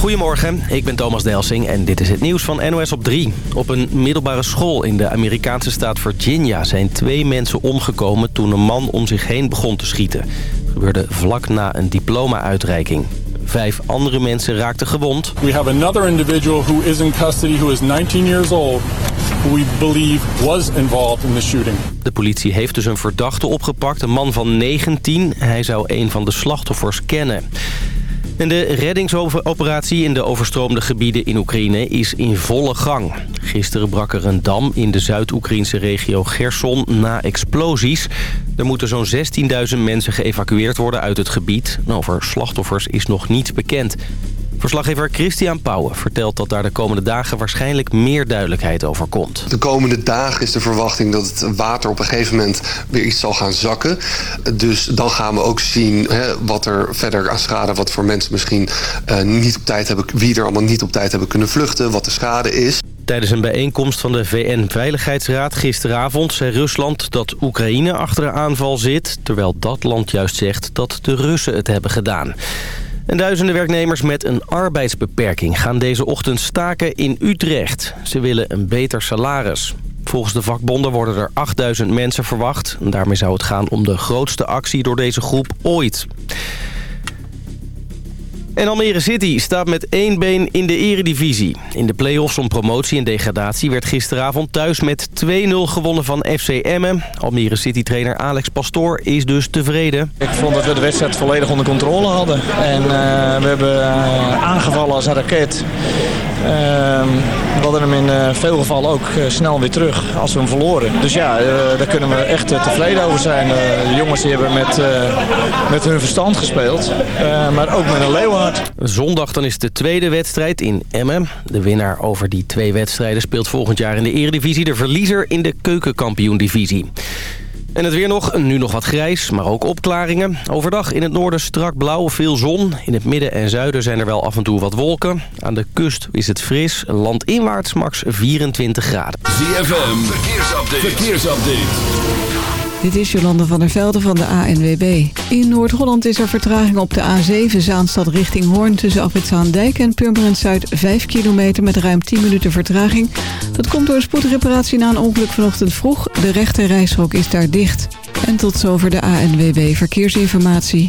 Goedemorgen, ik ben Thomas Delsing en dit is het nieuws van NOS op 3. Op een middelbare school in de Amerikaanse staat Virginia zijn twee mensen omgekomen... toen een man om zich heen begon te schieten. Het gebeurde vlak na een diploma-uitreiking. Vijf andere mensen raakten gewond. We have another individual who is in custody who is 19 years old who we believe was involved in the shooting. De politie heeft dus een verdachte opgepakt, een man van 19. Hij zou een van de slachtoffers kennen. De reddingsoperatie in de overstroomde gebieden in Oekraïne is in volle gang. Gisteren brak er een dam in de Zuid-Oekraïnse regio Gerson na explosies. Er moeten zo'n 16.000 mensen geëvacueerd worden uit het gebied. Over slachtoffers is nog niets bekend. Verslaggever Christian Pauwen vertelt dat daar de komende dagen waarschijnlijk meer duidelijkheid over komt. De komende dagen is de verwachting dat het water op een gegeven moment weer iets zal gaan zakken. Dus dan gaan we ook zien hè, wat er verder aan schade, wat voor mensen misschien uh, niet op tijd hebben, wie er allemaal niet op tijd hebben kunnen vluchten, wat de schade is. Tijdens een bijeenkomst van de VN-veiligheidsraad gisteravond zei Rusland dat Oekraïne achter de aanval zit, terwijl dat land juist zegt dat de Russen het hebben gedaan. En duizenden werknemers met een arbeidsbeperking gaan deze ochtend staken in Utrecht. Ze willen een beter salaris. Volgens de vakbonden worden er 8000 mensen verwacht. Daarmee zou het gaan om de grootste actie door deze groep ooit. En Almere City staat met één been in de eredivisie. In de play-offs om promotie en degradatie werd gisteravond thuis met 2-0 gewonnen van FC Emmen. Almere City-trainer Alex Pastoor is dus tevreden. Ik vond dat we de wedstrijd volledig onder controle hadden. En uh, we hebben uh, aangevallen als een raket. Uh, we hadden hem in uh, veel gevallen ook uh, snel weer terug als we hem verloren. Dus ja, uh, daar kunnen we echt tevreden over zijn. de jongens hebben met, met hun verstand gespeeld. maar ook met een leeuwhard. Zondag dan is de tweede wedstrijd in Emmen. De winnaar over die twee wedstrijden speelt volgend jaar in de eredivisie. De verliezer in de keukenkampioen-divisie. En het weer nog, nu nog wat grijs, maar ook opklaringen. Overdag in het noorden strak blauw, veel zon. In het midden en zuiden zijn er wel af en toe wat wolken. Aan de kust is het fris, landinwaarts max 24 graden. ZFM, verkeersupdate. verkeersupdate. Dit is Jolande van der Velde van de ANWB. In Noord-Holland is er vertraging op de A7 Zaanstad richting Hoorn... tussen Afritzaandijk en Purmerend Zuid 5 kilometer met ruim 10 minuten vertraging. Dat komt door een spoedreparatie na een ongeluk vanochtend vroeg. De rechte reishok is daar dicht. En tot zover de ANWB Verkeersinformatie.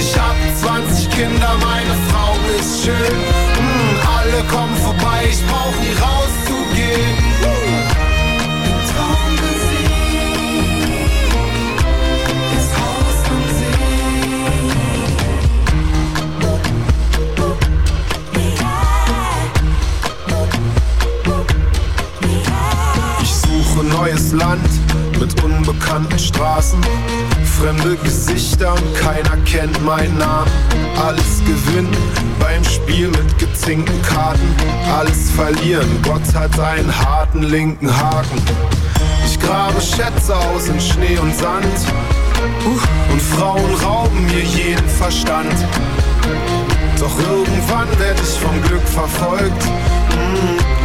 Ich hab 20 Kinder, meine Frau ist schön. Mm, alle kommen vorbei, ich brauch nie rauszugehen. Unbekannten Straßen. Fremde Gesichter und keiner kennt meinen Namen. Alles gewinnen beim Spiel mit gezinkten Karten. Alles verlieren, Gott hat einen harten linken Haken. Ich grabe Schätze aus in Schnee und Sand. Uh, und Frauen rauben mir jeden Verstand. Doch irgendwann werde ich vom Glück verfolgt. Mm,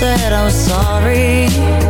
Said I was sorry.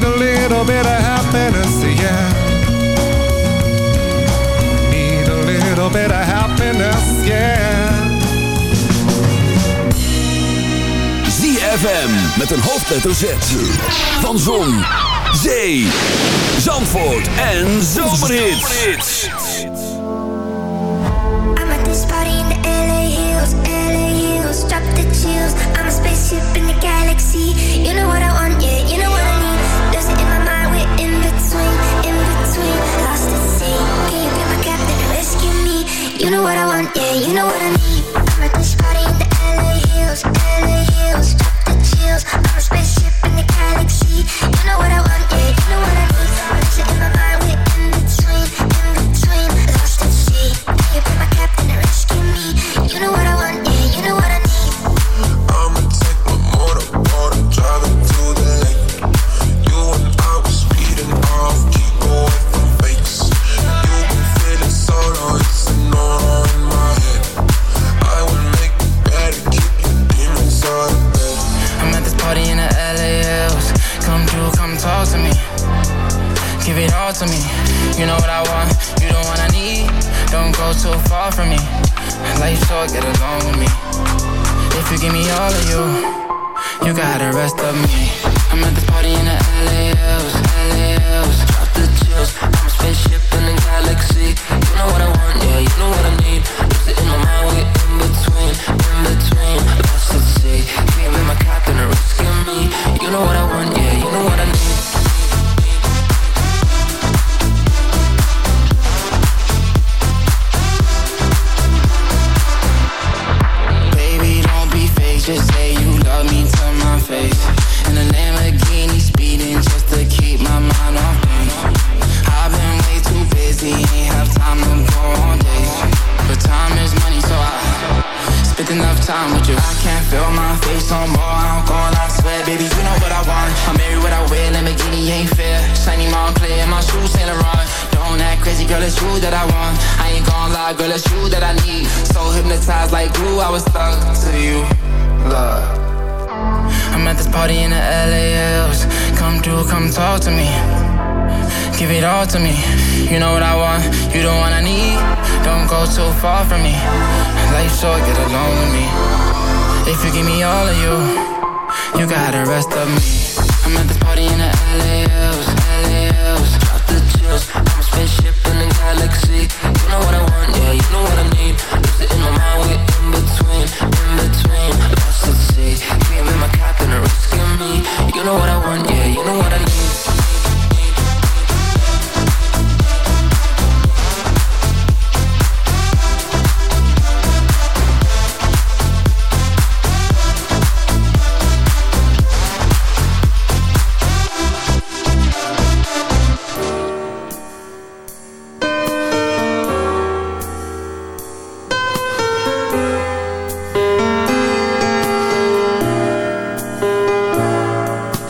need a little bit of happiness, yeah. Need a little bit of happiness, yeah. ZFM met een hoofdletter Z. Van Zon, Zee, Zandvoort en Zomerhits. I'm at this party in the LA hills, LA hills, drop the chills. I'm a spaceship in the galaxy. You know what I want, yeah, You know what I want, yeah, you know what I need. I'm at this party in the LA hills, LA hills, drop the chills. I'm a spaceship in the galaxy. You know what I want,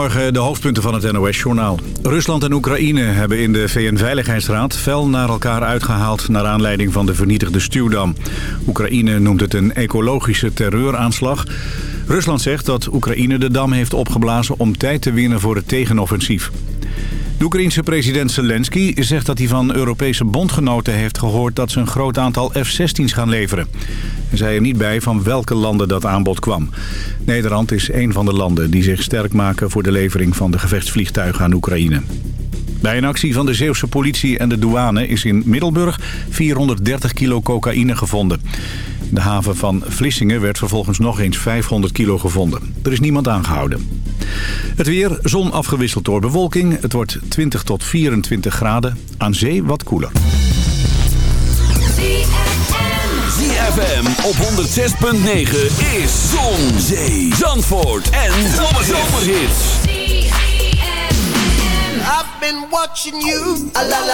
Morgen de hoofdpunten van het NOS-journaal. Rusland en Oekraïne hebben in de VN-veiligheidsraad fel naar elkaar uitgehaald... naar aanleiding van de vernietigde stuwdam. Oekraïne noemt het een ecologische terreuraanslag. Rusland zegt dat Oekraïne de dam heeft opgeblazen om tijd te winnen voor het tegenoffensief. De Oekraïense president Zelensky zegt dat hij van Europese bondgenoten heeft gehoord... dat ze een groot aantal F-16's gaan leveren. Hij zei er niet bij van welke landen dat aanbod kwam. Nederland is een van de landen die zich sterk maken... voor de levering van de gevechtsvliegtuigen aan Oekraïne. Bij een actie van de Zeeuwse politie en de douane is in Middelburg 430 kilo cocaïne gevonden. In de haven van Vlissingen werd vervolgens nog eens 500 kilo gevonden. Er is niemand aangehouden. Het weer, zon afgewisseld door bewolking. Het wordt 20 tot 24 graden. Aan zee wat koeler. ZFM op 106.9 is zon, zee, zandvoort en zomerhits. I've been watching you, a la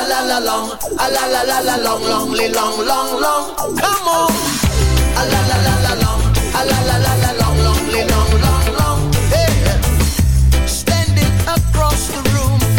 long, long, long, come on, a.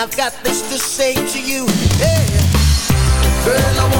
I've got this to say to you. Hey. Girl,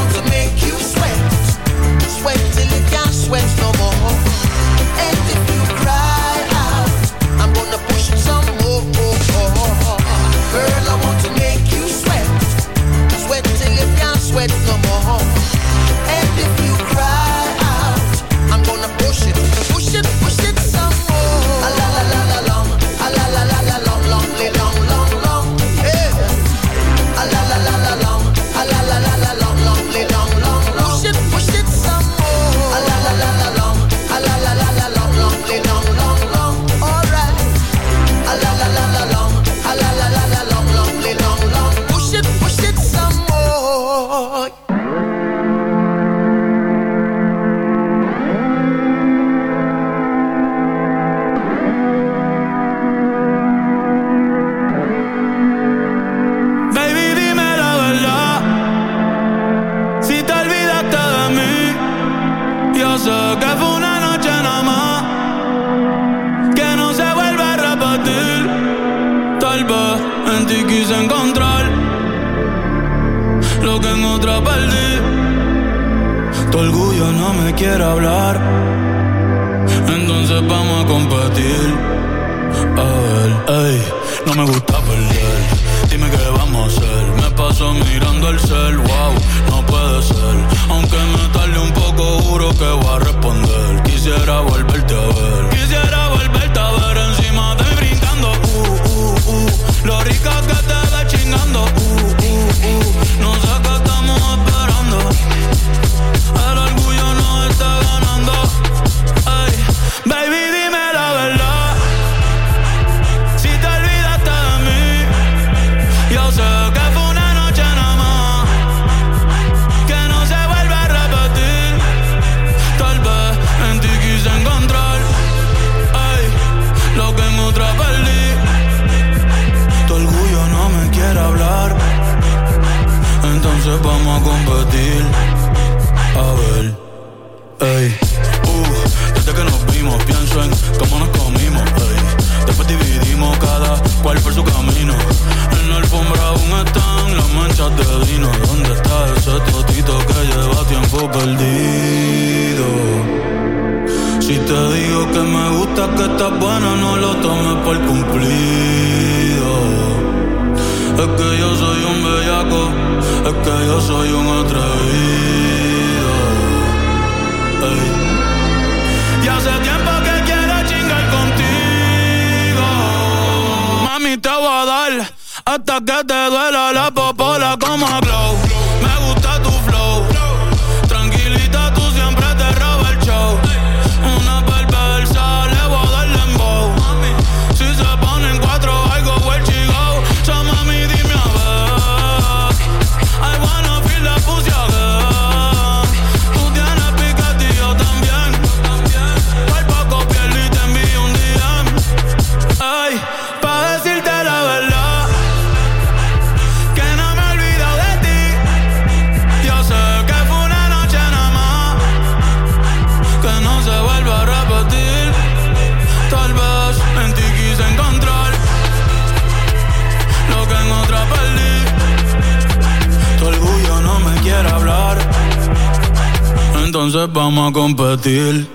competir.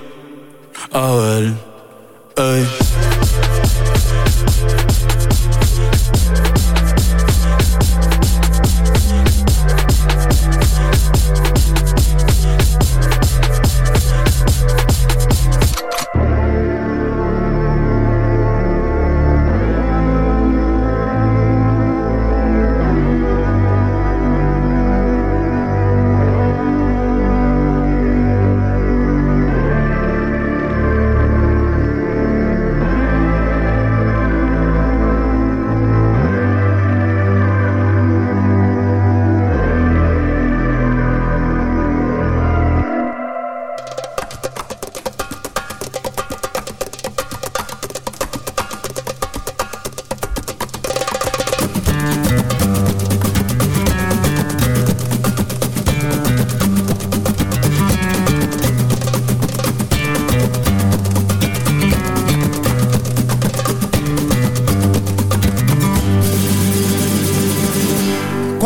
A ver, ey.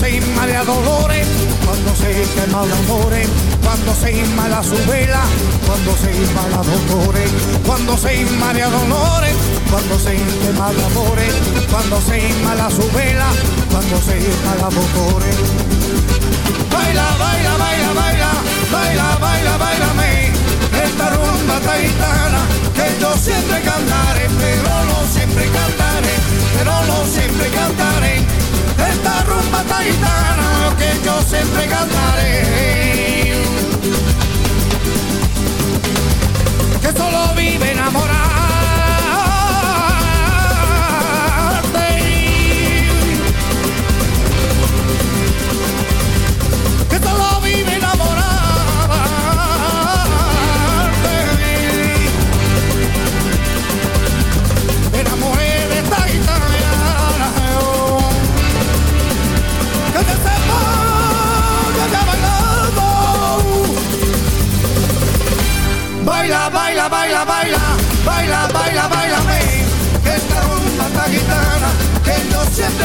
se inmala dolores, cuando se quema amores, cuando se inmala su vela, cuando se inmala dolores, cuando se inmala dolores, cuando se quema amores, cuando se inmala su vela, cuando se inmala dolores. Baila, baila, baila, baila, baila, baila, baila, me esta rumba taitana que yo siempre cantaré, pero no siempre cantaré, pero no siempre cantaré la rumba taitana que yo siempre cantaré. Que solo vive enamorada.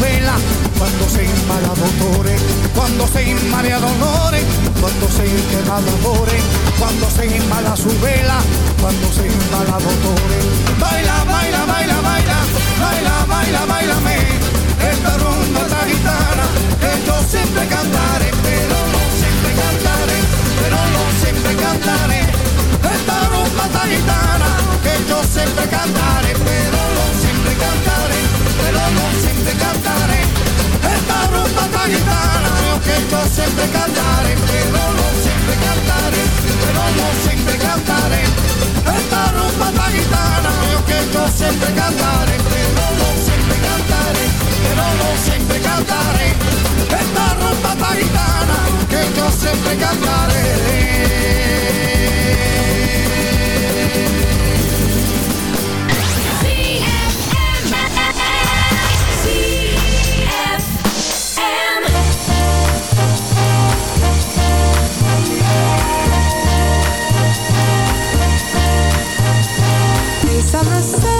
vela quando sei in mala d'odore, quando sei in marea d'onore, quando sei in tema d'amore, su vela, cuando se in mala. Baila, baila, baila, baila, baila, baila, baila me, esta rumba la gitana, que yo siempre cantaré, pero no siempre cantaré, pero no siempre cantaré, esta rumba la gitana, que yo siempre cantaré, pero no siempre cantaré. Pero no siempre cantaré. Esta rumba esta gitana, que yo siempre cantaré, pero no siempre cantaré, pero no siempre cantaré. Esta rumba esta gitana, que yo siempre cantaré, pero no siempre cantaré, pero no siempre cantaré. Esta rumba esta gitana, que yo siempre Face summer sun.